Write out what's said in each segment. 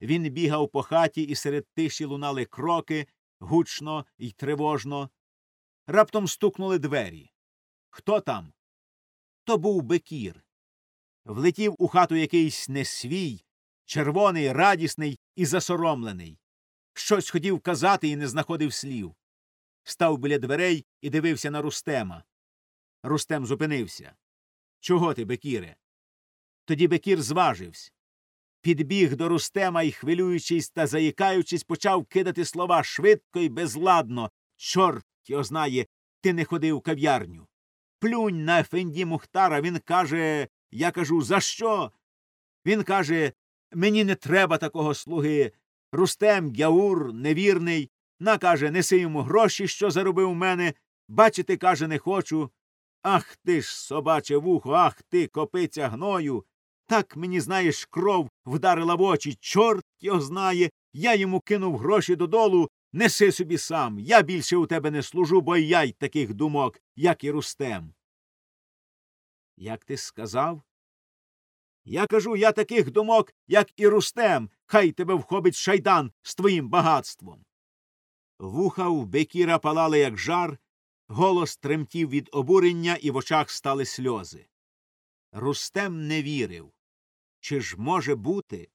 Він бігав по хаті, і серед тиші лунали кроки гучно й тривожно. Раптом стукнули двері. Хто там? То був Бекір. Влетів у хату якийсь несвій, червоний, радісний і засоромлений. Щось хотів казати і не знаходив слів. Став біля дверей і дивився на Рустема. Рустем зупинився. Чого ти, Бекіре? Тоді Бекір зважився. Підбіг до Рустема і, хвилюючись та заїкаючись, почав кидати слова швидко і безладно. Чорт його знає, ти не ходив в кав'ярню. Плюнь на Ефенді Мухтара. Він каже. Я кажу, за що? Він каже Мені не треба такого слуги. Рустем, Гяур, невірний. На, каже, неси йому гроші, що заробив у мене. Бачити, каже, не хочу. Ах ти ж, собаче вухо, ах ти, копиця гною. Так мені, знаєш, кров вдарила в очі. Чорт його знає. Я йому кинув гроші додолу. Неси собі сам. Я більше у тебе не служу, бо я й таких думок, як і Рустем. Як ти сказав? Я кажу, я таких думок, як і Рустем, хай тебе вхопить шайдан з твоїм багатством. Вуха в Бекіра палали, як жар, голос тремтів від обурення, і в очах стали сльози. Рустем не вірив. Чи ж може бути?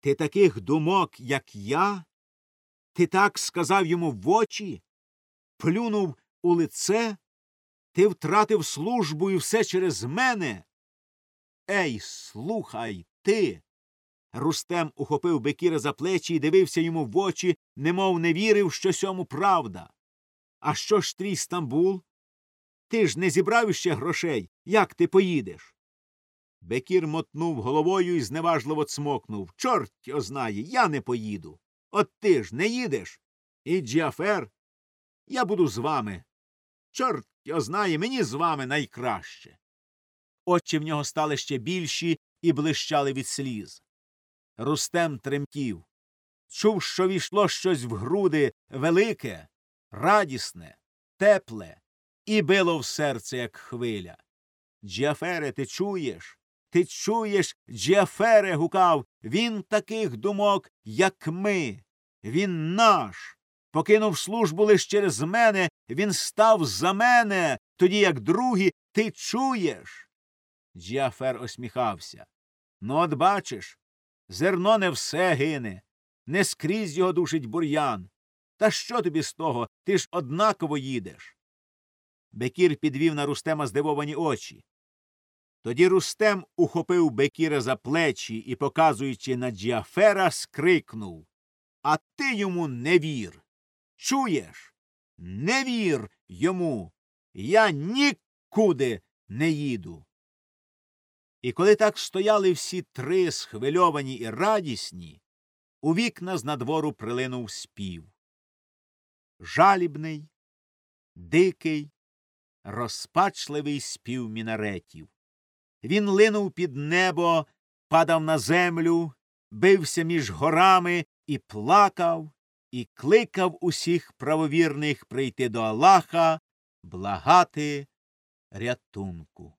Ти таких думок, як я? Ти так сказав йому в очі? Плюнув у лице? Ти втратив службу і все через мене? Ей, слухай ти. Рустем ухопив Бекіра за плечі і дивився йому в очі, немов не вірив, що сьому правда. А що ж твій Стамбул? Ти ж не зібрав ще грошей. Як ти поїдеш? Бекір мотнув головою і зневажливо цмокнув. Чорт його знає, я не поїду. От ти ж не їдеш. І Джіафер. Я буду з вами. Чорт його знає, мені з вами найкраще. Очі в нього стали ще більші і блищали від сліз. Рустем тремтів. Чув, що війшло щось в груди велике, радісне, тепле, і било в серце, як хвиля. Джіафере, ти чуєш? Ти чуєш, Джіафере, гукав, він таких думок, як ми. Він наш. Покинув службу лиш через мене, він став за мене, тоді як другі, ти чуєш. Джіафер осміхався. Ну, от бачиш, зерно не все гине, не скрізь його душить бур'ян. Та що тобі з того? Ти ж однаково їдеш. Бекір підвів на Рустема здивовані очі. Тоді Рустем ухопив Бекіра за плечі і, показуючи на Джіафера, скрикнув А ти йому не вір. Чуєш? Не вір йому. Я нікуди не їду. І коли так стояли всі три схвильовані і радісні, у вікна з надвору прилинув спів. Жалібний, дикий, розпачливий спів мінаретів. Він линув під небо, падав на землю, бився між горами і плакав, і кликав усіх правовірних прийти до Аллаха, благати рятунку.